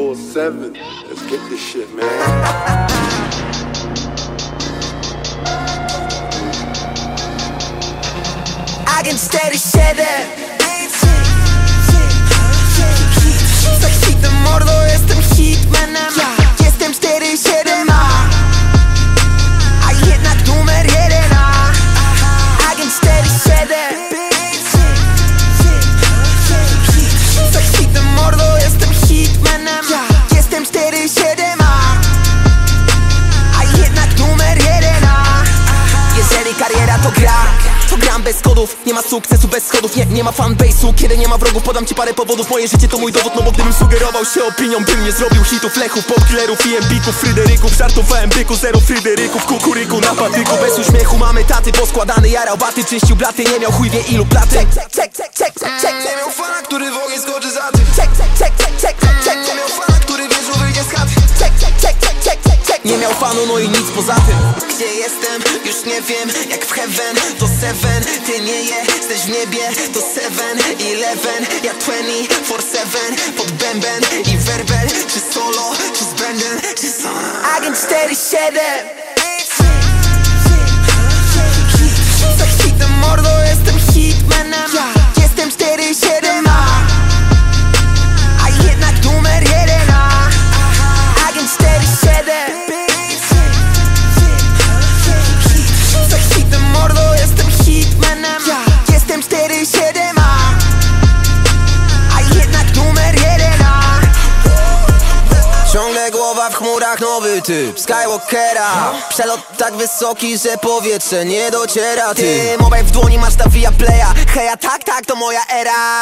24-7. Let's get this shit, man. I can steady say that bez kodów, nie ma sukcesu bez schodów. Nie, nie ma fanbase'u, kiedy nie ma wrogów Podam ci parę powodów, moje życie to mój dowód No bo gdybym sugerował się opinią Bym nie zrobił hitów, lechów, popkillerów i embików Fryderyków, żartowałem byku Zero Fryderyków, kukuryku na patyku. Bez uśmiechu mamy taty, poskładany jarał baty Czyścił blaty, nie miał chuj wie ilu platy miał fanu, no i nic poza tym. Gdzie jestem? Już nie wiem. Jak w heaven to seven. Ty nie jesteś w niebie To seven, eleven. Ja 24-7 Pod bęben i werbel. Czy solo, czy z bendem Czy solo Agent 47 w chmurach, nowy typ Skywalkera. Przelot tak wysoki, że powietrze nie dociera Ty, mobile w dłoni masz ta via playa. Heja, tak, tak, to moja era.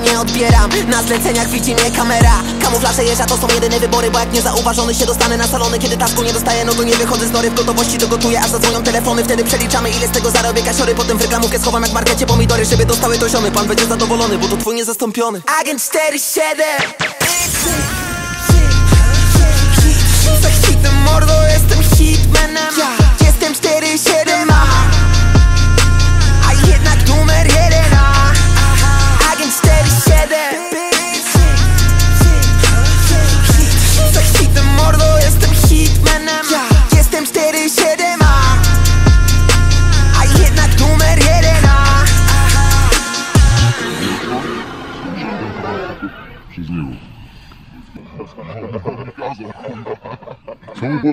Nie odbieram, na zleceniach widzi mnie kamera. Kamuflaże jeża to są jedyne wybory Bo jak niezauważony się dostanę na salony. Kiedy tasku nie dostaję, no to nie wychodzę z nory W gotowości to gotuję, aż zadzwonią telefony. Wtedy przeliczamy ile z tego zarobię. Kasiory Potem w reklamówkę schowam jak w markecie. Pomidory Żeby dostały to ziomy, pan będzie zadowolony Bo to twój niezastąpiony. Agent 47 Za hitem mordo jestem hitmanem Jestem 47 that Za hitem mordo, jestem hitmanem. Jestem 4-7 A. Jednak numer jeden A. Przez.